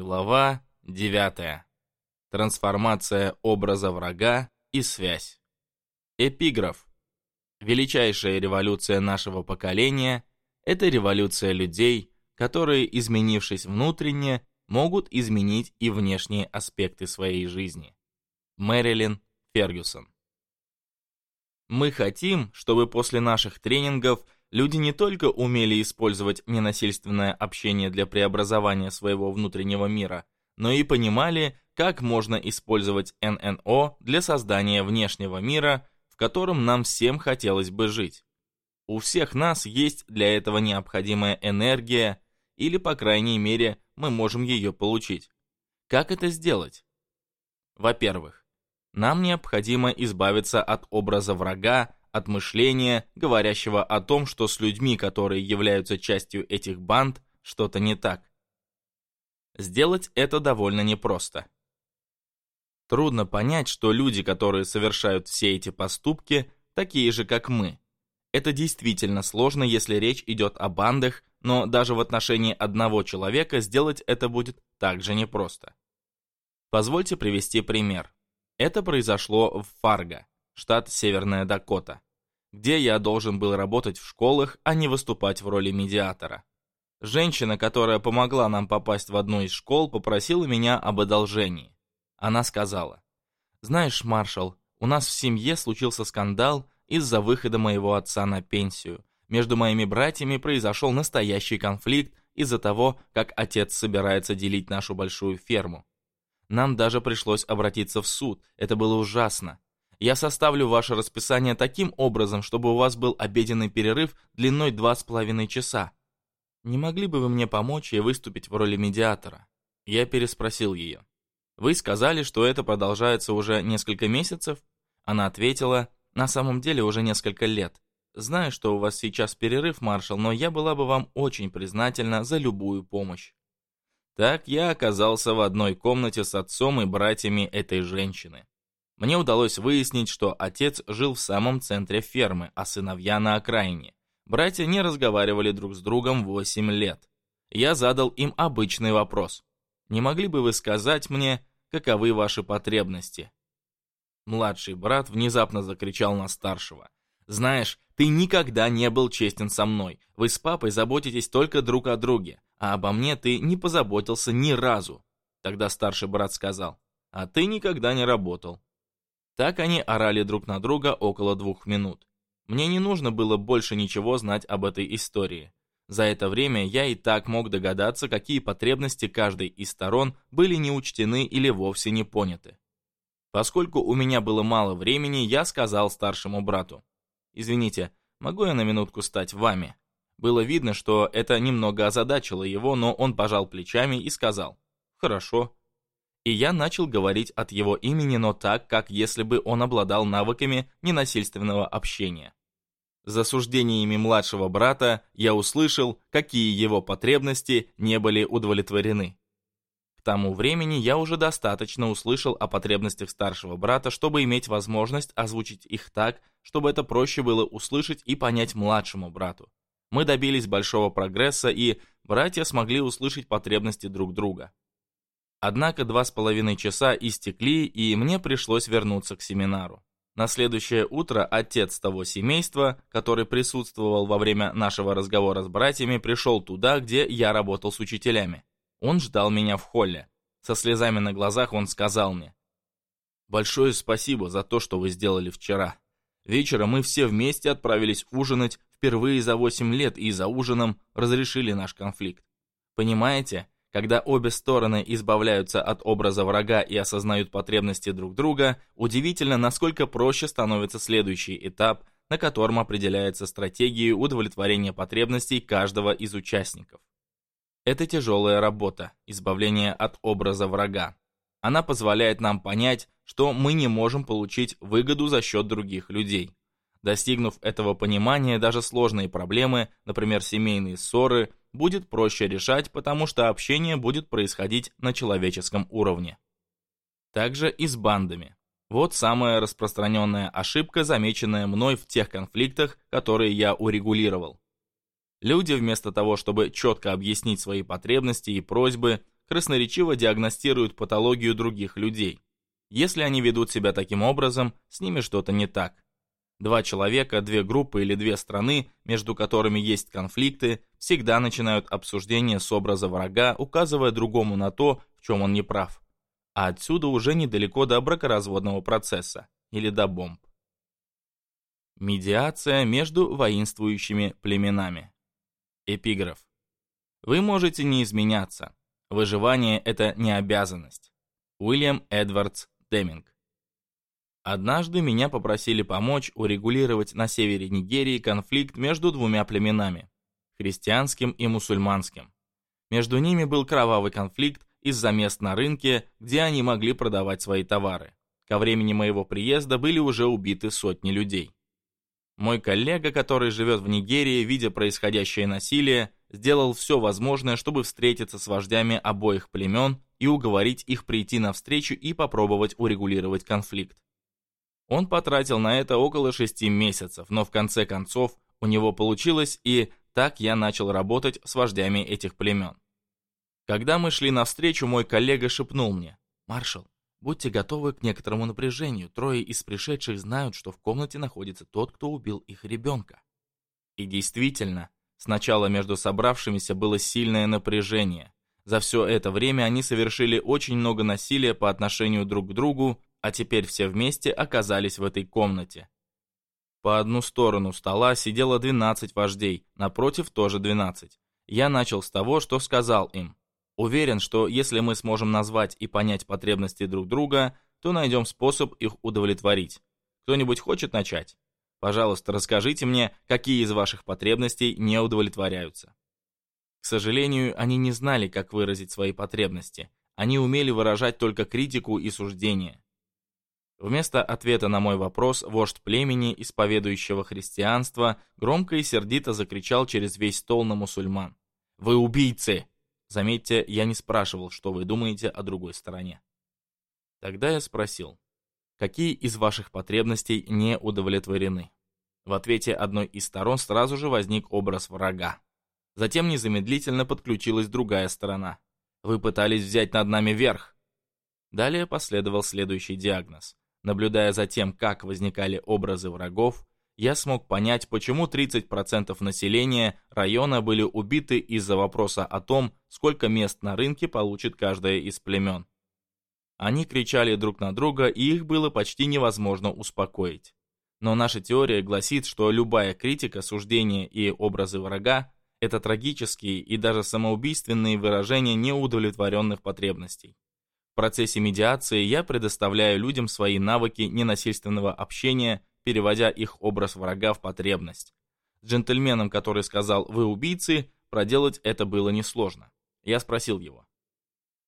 Глава 9. Трансформация образа врага и связь. Эпиграф. Величайшая революция нашего поколения – это революция людей, которые, изменившись внутренне, могут изменить и внешние аспекты своей жизни. Мэрилин Фергюсон. Мы хотим, чтобы после наших тренингов – Люди не только умели использовать ненасильственное общение для преобразования своего внутреннего мира, но и понимали, как можно использовать ННО для создания внешнего мира, в котором нам всем хотелось бы жить. У всех нас есть для этого необходимая энергия, или, по крайней мере, мы можем ее получить. Как это сделать? Во-первых, нам необходимо избавиться от образа врага, от мышления, говорящего о том, что с людьми, которые являются частью этих банд, что-то не так. Сделать это довольно непросто. Трудно понять, что люди, которые совершают все эти поступки, такие же, как мы. Это действительно сложно, если речь идет о бандах, но даже в отношении одного человека сделать это будет также непросто. Позвольте привести пример. Это произошло в Фарго, штат Северная Дакота, где я должен был работать в школах, а не выступать в роли медиатора. Женщина, которая помогла нам попасть в одну из школ, попросила меня об одолжении. Она сказала, «Знаешь, маршал, у нас в семье случился скандал из-за выхода моего отца на пенсию. Между моими братьями произошел настоящий конфликт из-за того, как отец собирается делить нашу большую ферму. Нам даже пришлось обратиться в суд, это было ужасно. Я составлю ваше расписание таким образом, чтобы у вас был обеденный перерыв длиной 2,5 часа. Не могли бы вы мне помочь и выступить в роли медиатора? Я переспросил ее. Вы сказали, что это продолжается уже несколько месяцев? Она ответила, на самом деле уже несколько лет. Знаю, что у вас сейчас перерыв, маршал, но я была бы вам очень признательна за любую помощь. Так я оказался в одной комнате с отцом и братьями этой женщины. Мне удалось выяснить, что отец жил в самом центре фермы, а сыновья на окраине. Братья не разговаривали друг с другом 8 лет. Я задал им обычный вопрос. «Не могли бы вы сказать мне, каковы ваши потребности?» Младший брат внезапно закричал на старшего. «Знаешь, ты никогда не был честен со мной. Вы с папой заботитесь только друг о друге, а обо мне ты не позаботился ни разу». Тогда старший брат сказал, «А ты никогда не работал». Так они орали друг на друга около двух минут. Мне не нужно было больше ничего знать об этой истории. За это время я и так мог догадаться, какие потребности каждой из сторон были не учтены или вовсе не поняты. Поскольку у меня было мало времени, я сказал старшему брату. «Извините, могу я на минутку стать вами?» Было видно, что это немного озадачило его, но он пожал плечами и сказал. «Хорошо, и я начал говорить от его имени, но так, как если бы он обладал навыками ненасильственного общения. За суждениями младшего брата я услышал, какие его потребности не были удовлетворены. К тому времени я уже достаточно услышал о потребностях старшего брата, чтобы иметь возможность озвучить их так, чтобы это проще было услышать и понять младшему брату. Мы добились большого прогресса, и братья смогли услышать потребности друг друга. Однако два с половиной часа истекли, и мне пришлось вернуться к семинару. На следующее утро отец того семейства, который присутствовал во время нашего разговора с братьями, пришел туда, где я работал с учителями. Он ждал меня в холле. Со слезами на глазах он сказал мне, «Большое спасибо за то, что вы сделали вчера. Вечером мы все вместе отправились ужинать впервые за 8 лет и за ужином разрешили наш конфликт. Понимаете, когда обе стороны избавляются от образа врага и осознают потребности друг друга, удивительно, насколько проще становится следующий этап, на котором определяется стратегия удовлетворения потребностей каждого из участников. Это тяжелая работа, избавление от образа врага. Она позволяет нам понять, что мы не можем получить выгоду за счет других людей. Достигнув этого понимания, даже сложные проблемы, например, семейные ссоры, будет проще решать, потому что общение будет происходить на человеческом уровне. Также и с бандами. Вот самая распространенная ошибка, замеченная мной в тех конфликтах, которые я урегулировал. Люди вместо того, чтобы четко объяснить свои потребности и просьбы, красноречиво диагностируют патологию других людей. Если они ведут себя таким образом, с ними что-то не так. Два человека, две группы или две страны, между которыми есть конфликты, всегда начинают обсуждение с образа врага, указывая другому на то, в чем он не прав. А отсюда уже недалеко до бракоразводного процесса или до бомб. Медиация между воинствующими племенами. Эпиграф. Вы можете не изменяться. Выживание – это не обязанность. Уильям Эдвардс Деминг. Однажды меня попросили помочь урегулировать на севере Нигерии конфликт между двумя племенами – христианским и мусульманским. Между ними был кровавый конфликт из-за мест на рынке, где они могли продавать свои товары. Ко времени моего приезда были уже убиты сотни людей. Мой коллега, который живет в Нигерии, видя происходящее насилие, сделал все возможное, чтобы встретиться с вождями обоих племен и уговорить их прийти навстречу и попробовать урегулировать конфликт. Он потратил на это около шести месяцев, но в конце концов у него получилось, и так я начал работать с вождями этих племен. Когда мы шли навстречу, мой коллега шепнул мне, «Маршал, будьте готовы к некоторому напряжению. Трое из пришедших знают, что в комнате находится тот, кто убил их ребенка». И действительно, сначала между собравшимися было сильное напряжение. За все это время они совершили очень много насилия по отношению друг к другу, а теперь все вместе оказались в этой комнате. По одну сторону стола сидело 12 вождей, напротив тоже 12. Я начал с того, что сказал им. Уверен, что если мы сможем назвать и понять потребности друг друга, то найдем способ их удовлетворить. Кто-нибудь хочет начать? Пожалуйста, расскажите мне, какие из ваших потребностей не удовлетворяются. К сожалению, они не знали, как выразить свои потребности. Они умели выражать только критику и суждения. Вместо ответа на мой вопрос, вождь племени, исповедующего христианство, громко и сердито закричал через весь стол на мусульман. «Вы убийцы!» Заметьте, я не спрашивал, что вы думаете о другой стороне. Тогда я спросил, какие из ваших потребностей не удовлетворены? В ответе одной из сторон сразу же возник образ врага. Затем незамедлительно подключилась другая сторона. Вы пытались взять над нами верх. Далее последовал следующий диагноз. Наблюдая за тем, как возникали образы врагов, я смог понять, почему 30% населения района были убиты из-за вопроса о том, сколько мест на рынке получит каждое из племен. Они кричали друг на друга, и их было почти невозможно успокоить. Но наша теория гласит, что любая критика, суждение и образы врага – это трагические и даже самоубийственные выражения неудовлетворенных потребностей процессе медиации я предоставляю людям свои навыки ненасильственного общения, переводя их образ врага в потребность. С Джентльменом, который сказал «вы убийцы», проделать это было несложно. Я спросил его.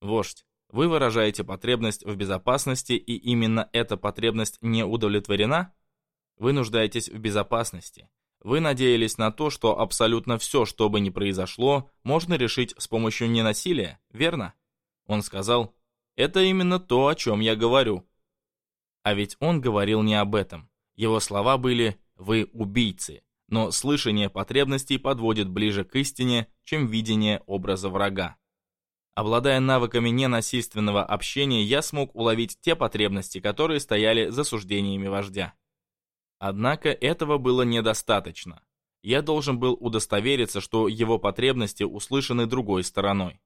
«Вождь, вы выражаете потребность в безопасности, и именно эта потребность не удовлетворена? Вы нуждаетесь в безопасности. Вы надеялись на то, что абсолютно все, что бы ни произошло, можно решить с помощью ненасилия, верно?» Он сказал это именно то, о чем я говорю. А ведь он говорил не об этом. Его слова были «Вы убийцы», но слышание потребностей подводит ближе к истине, чем видение образа врага. Обладая навыками ненасильственного общения, я смог уловить те потребности, которые стояли за суждениями вождя. Однако этого было недостаточно. Я должен был удостовериться, что его потребности услышаны другой стороной.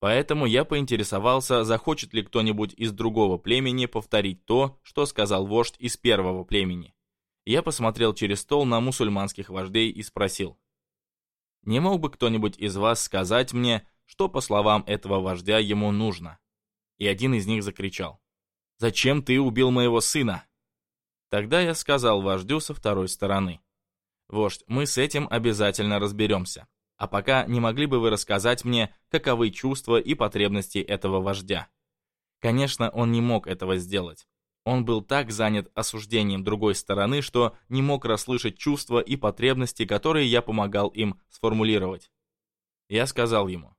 Поэтому я поинтересовался, захочет ли кто-нибудь из другого племени повторить то, что сказал вождь из первого племени. Я посмотрел через стол на мусульманских вождей и спросил. «Не мог бы кто-нибудь из вас сказать мне, что, по словам этого вождя, ему нужно?» И один из них закричал. «Зачем ты убил моего сына?» Тогда я сказал вождю со второй стороны. «Вождь, мы с этим обязательно разберемся. А пока не могли бы вы рассказать мне, каковы чувства и потребности этого вождя? Конечно, он не мог этого сделать. Он был так занят осуждением другой стороны, что не мог расслышать чувства и потребности, которые я помогал им сформулировать. Я сказал ему,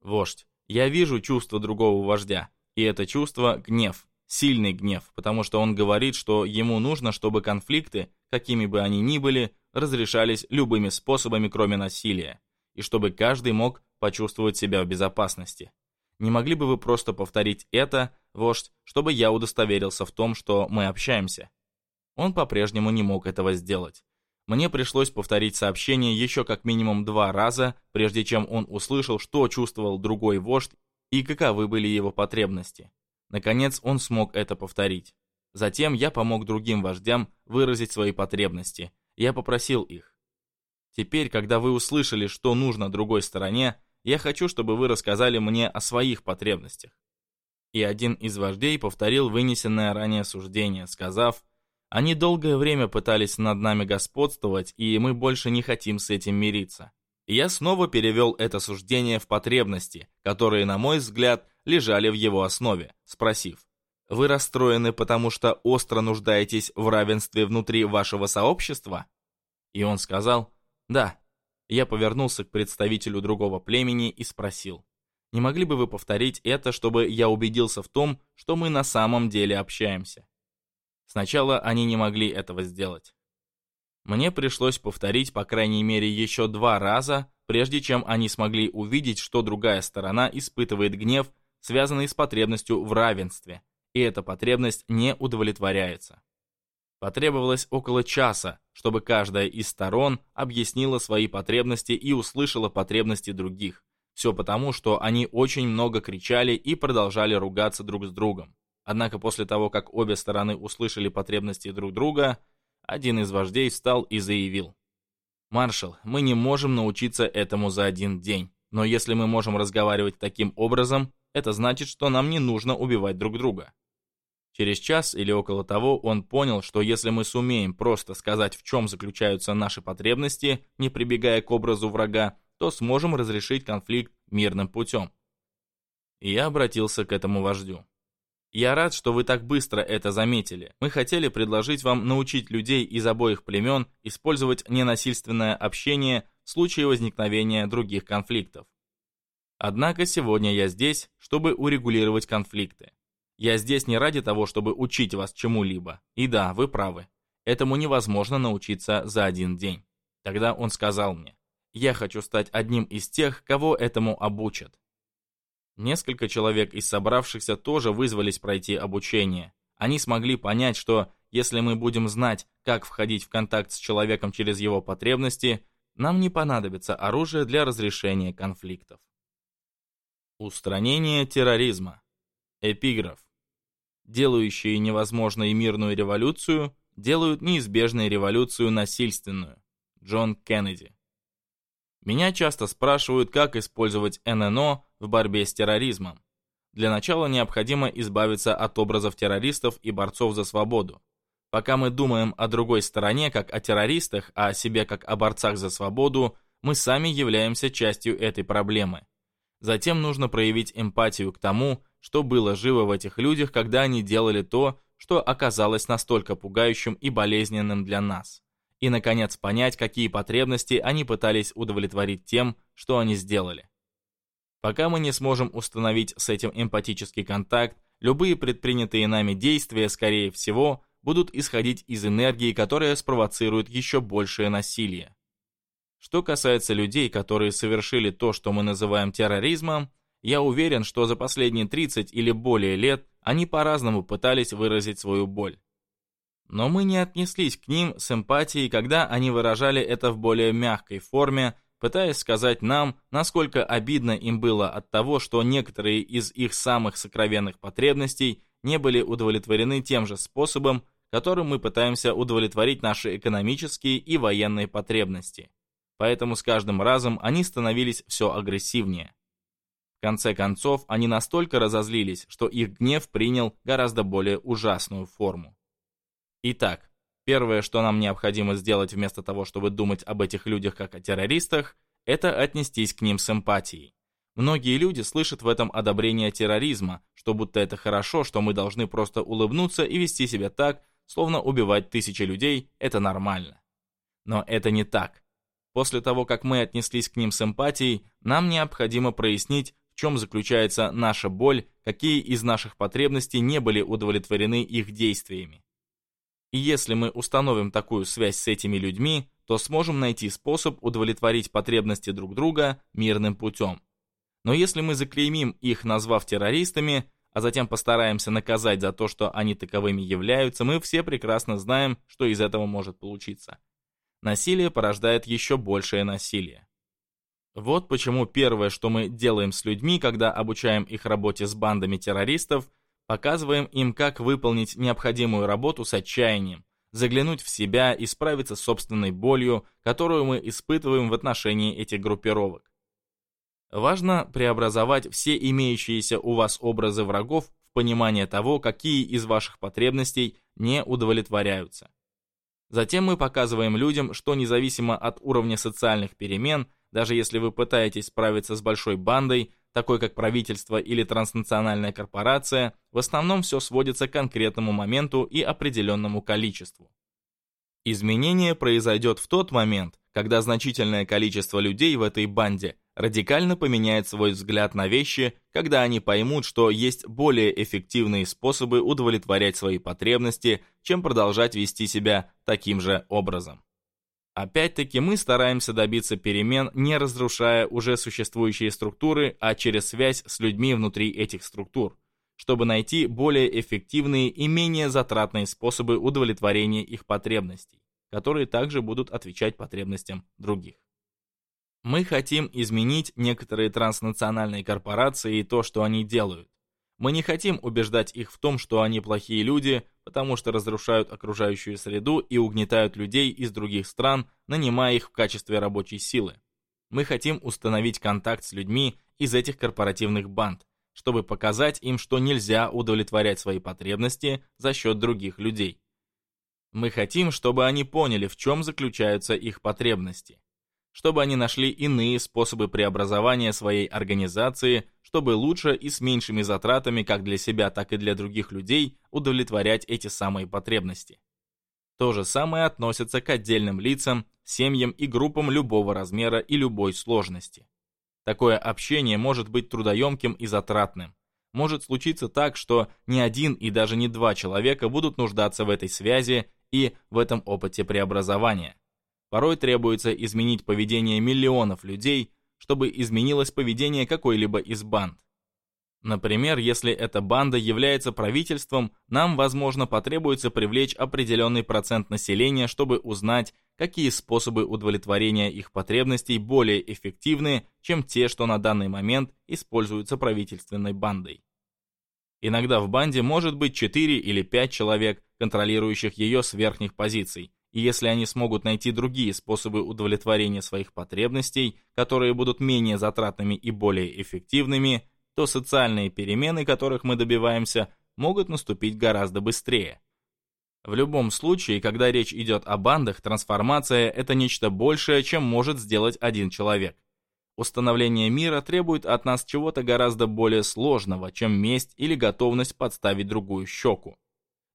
«Вождь, я вижу чувство другого вождя, и это чувство – гнев, сильный гнев, потому что он говорит, что ему нужно, чтобы конфликты, какими бы они ни были, разрешались любыми способами, кроме насилия, и чтобы каждый мог почувствовать себя в безопасности. Не могли бы вы просто повторить это, вождь, чтобы я удостоверился в том, что мы общаемся? Он по-прежнему не мог этого сделать. Мне пришлось повторить сообщение еще как минимум два раза, прежде чем он услышал, что чувствовал другой вождь и каковы были его потребности. Наконец он смог это повторить. Затем я помог другим вождям выразить свои потребности, я попросил их. Теперь, когда вы услышали, что нужно другой стороне, я хочу, чтобы вы рассказали мне о своих потребностях. И один из вождей повторил вынесенное ранее суждение, сказав, «Они долгое время пытались над нами господствовать, и мы больше не хотим с этим мириться». И я снова перевел это суждение в потребности, которые, на мой взгляд, лежали в его основе, спросив, вы расстроены, потому что остро нуждаетесь в равенстве внутри вашего сообщества?» И он сказал «Да». Я повернулся к представителю другого племени и спросил «Не могли бы вы повторить это, чтобы я убедился в том, что мы на самом деле общаемся?» Сначала они не могли этого сделать. Мне пришлось повторить, по крайней мере, еще два раза, прежде чем они смогли увидеть, что другая сторона испытывает гнев, связанный с потребностью в равенстве, и эта потребность не удовлетворяется. Потребовалось около часа, чтобы каждая из сторон объяснила свои потребности и услышала потребности других. Все потому, что они очень много кричали и продолжали ругаться друг с другом. Однако после того, как обе стороны услышали потребности друг друга, один из вождей встал и заявил. «Маршал, мы не можем научиться этому за один день, но если мы можем разговаривать таким образом, это значит, что нам не нужно убивать друг друга. Через час или около того он понял, что если мы сумеем просто сказать, в чем заключаются наши потребности, не прибегая к образу врага, то сможем разрешить конфликт мирным путем. И я обратился к этому вождю. Я рад, что вы так быстро это заметили. Мы хотели предложить вам научить людей из обоих племен использовать ненасильственное общение в случае возникновения других конфликтов. Однако сегодня я здесь, чтобы урегулировать конфликты. Я здесь не ради того, чтобы учить вас чему-либо. И да, вы правы. Этому невозможно научиться за один день. Тогда он сказал мне, я хочу стать одним из тех, кого этому обучат. Несколько человек из собравшихся тоже вызвались пройти обучение. Они смогли понять, что если мы будем знать, как входить в контакт с человеком через его потребности, нам не понадобится оружие для разрешения конфликтов. Устранение терроризма. Эпиграф делающие невозможной мирную революцию, делают неизбежной революцию насильственную. Джон Кеннеди. Меня часто спрашивают, как использовать ННО в борьбе с терроризмом. Для начала необходимо избавиться от образов террористов и борцов за свободу. Пока мы думаем о другой стороне, как о террористах, а о себе, как о борцах за свободу, мы сами являемся частью этой проблемы. Затем нужно проявить эмпатию к тому, что было живо в этих людях, когда они делали то, что оказалось настолько пугающим и болезненным для нас. И, наконец, понять, какие потребности они пытались удовлетворить тем, что они сделали. Пока мы не сможем установить с этим эмпатический контакт, любые предпринятые нами действия, скорее всего, будут исходить из энергии, которая спровоцирует еще большее насилие. Что касается людей, которые совершили то, что мы называем терроризмом, я уверен, что за последние 30 или более лет они по-разному пытались выразить свою боль. Но мы не отнеслись к ним с эмпатией, когда они выражали это в более мягкой форме, пытаясь сказать нам, насколько обидно им было от того, что некоторые из их самых сокровенных потребностей не были удовлетворены тем же способом, которым мы пытаемся удовлетворить наши экономические и военные потребности. Поэтому с каждым разом они становились все агрессивнее конце концов, они настолько разозлились, что их гнев принял гораздо более ужасную форму. Итак, первое, что нам необходимо сделать вместо того, чтобы думать об этих людях как о террористах, это отнестись к ним с эмпатией. Многие люди слышат в этом одобрение терроризма, что будто это хорошо, что мы должны просто улыбнуться и вести себя так, словно убивать тысячи людей – это нормально. Но это не так. После того, как мы отнеслись к ним с эмпатией, нам необходимо прояснить, в чем заключается наша боль, какие из наших потребностей не были удовлетворены их действиями. И если мы установим такую связь с этими людьми, то сможем найти способ удовлетворить потребности друг друга мирным путем. Но если мы заклеймим их, назвав террористами, а затем постараемся наказать за то, что они таковыми являются, мы все прекрасно знаем, что из этого может получиться. Насилие порождает еще большее насилие. Вот почему первое, что мы делаем с людьми, когда обучаем их работе с бандами террористов, показываем им, как выполнить необходимую работу с отчаянием, заглянуть в себя и справиться с собственной болью, которую мы испытываем в отношении этих группировок. Важно преобразовать все имеющиеся у вас образы врагов в понимание того, какие из ваших потребностей не удовлетворяются. Затем мы показываем людям, что независимо от уровня социальных перемен – даже если вы пытаетесь справиться с большой бандой, такой как правительство или транснациональная корпорация, в основном все сводится к конкретному моменту и определенному количеству. Изменение произойдет в тот момент, когда значительное количество людей в этой банде радикально поменяет свой взгляд на вещи, когда они поймут, что есть более эффективные способы удовлетворять свои потребности, чем продолжать вести себя таким же образом. Опять-таки мы стараемся добиться перемен, не разрушая уже существующие структуры, а через связь с людьми внутри этих структур, чтобы найти более эффективные и менее затратные способы удовлетворения их потребностей, которые также будут отвечать потребностям других. Мы хотим изменить некоторые транснациональные корпорации и то, что они делают, мы не хотим убеждать их в том, что они плохие люди, потому что разрушают окружающую среду и угнетают людей из других стран, нанимая их в качестве рабочей силы. Мы хотим установить контакт с людьми из этих корпоративных банд, чтобы показать им, что нельзя удовлетворять свои потребности за счет других людей. Мы хотим, чтобы они поняли, в чем заключаются их потребности чтобы они нашли иные способы преобразования своей организации, чтобы лучше и с меньшими затратами как для себя, так и для других людей удовлетворять эти самые потребности. То же самое относится к отдельным лицам, семьям и группам любого размера и любой сложности. Такое общение может быть трудоемким и затратным. Может случиться так, что ни один и даже не два человека будут нуждаться в этой связи и в этом опыте преобразования. Порой требуется изменить поведение миллионов людей, чтобы изменилось поведение какой-либо из банд. Например, если эта банда является правительством, нам, возможно, потребуется привлечь определенный процент населения, чтобы узнать, какие способы удовлетворения их потребностей более эффективны, чем те, что на данный момент используются правительственной бандой. Иногда в банде может быть 4 или 5 человек, контролирующих ее с верхних позиций, и если они смогут найти другие способы удовлетворения своих потребностей, которые будут менее затратными и более эффективными, то социальные перемены, которых мы добиваемся, могут наступить гораздо быстрее. В любом случае, когда речь идет о бандах, трансформация – это нечто большее, чем может сделать один человек. Установление мира требует от нас чего-то гораздо более сложного, чем месть или готовность подставить другую щеку.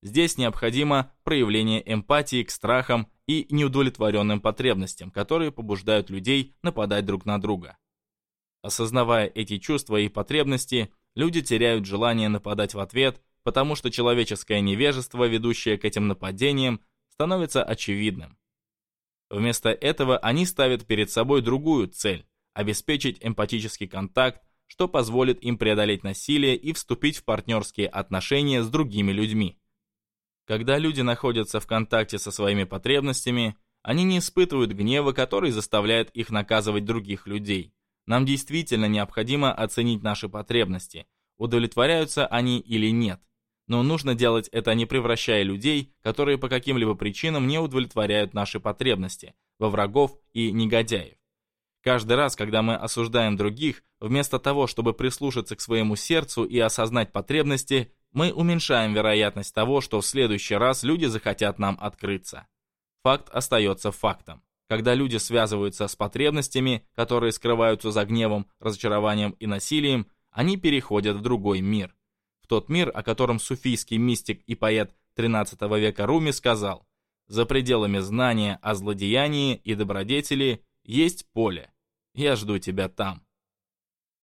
Здесь необходимо проявление эмпатии к страхам и неудовлетворенным потребностям, которые побуждают людей нападать друг на друга. Осознавая эти чувства и потребности, люди теряют желание нападать в ответ, потому что человеческое невежество, ведущее к этим нападениям, становится очевидным. Вместо этого они ставят перед собой другую цель – обеспечить эмпатический контакт, что позволит им преодолеть насилие и вступить в партнерские отношения с другими людьми. Когда люди находятся в контакте со своими потребностями, они не испытывают гнева, который заставляет их наказывать других людей. Нам действительно необходимо оценить наши потребности, удовлетворяются они или нет. Но нужно делать это не превращая людей, которые по каким-либо причинам не удовлетворяют наши потребности, во врагов и негодяев. Каждый раз, когда мы осуждаем других, вместо того, чтобы прислушаться к своему сердцу и осознать потребности, мы уменьшаем вероятность того, что в следующий раз люди захотят нам открыться. Факт остается фактом. Когда люди связываются с потребностями, которые скрываются за гневом, разочарованием и насилием, они переходят в другой мир. В тот мир, о котором суфийский мистик и поэт XIII века Руми сказал «За пределами знания о злодеянии и добродетели есть поле. Я жду тебя там».